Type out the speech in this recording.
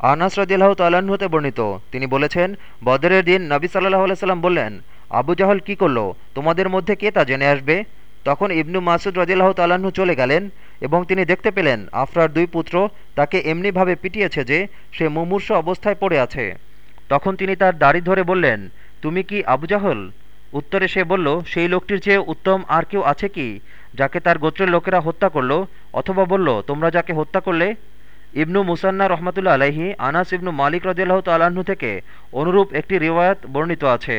আনাস রদিল্লাহ তাল্লাহ্ন বর্ণিত। তিনি বলেছেন, বদরের দিন নবী সাল্লাহ সাল্লাম বললেন, আবু জাহল কি করল? তোমাদের মধ্যে কে তা জেনে আসবে? তখন ইবনু মাসুদ রদিল্লাহ তাল্লাহ্ন চলে গেলেন এবং তিনি দেখতে পেলেন, আফরার দুই পুত্র তাকে এমনিভাবে পিটিয়েছে যে সে মুমূর্ষ অবস্থায় পড়ে আছে। তখন তিনি তার দাড়ি ধরে বললেন, তুমি কি আবু জাহল? উত্তরে সে বলল, সেই লোকটির চেয়ে উত্তম আর কেউ আছে কি, যাকে তার গোত্রের লোকেরা হত্যা করল? অথবা বলল, তোমরা যাকে হত্যা করলে ইবনু মুসান্না রহমতুল্লা আলহি আনাস ইবনু মালিক রদিয়াল্লাহ তাল্লাহ্ন থেকে অনুরূপ একটি রিওয়ায়াত বর্ণিত আছে।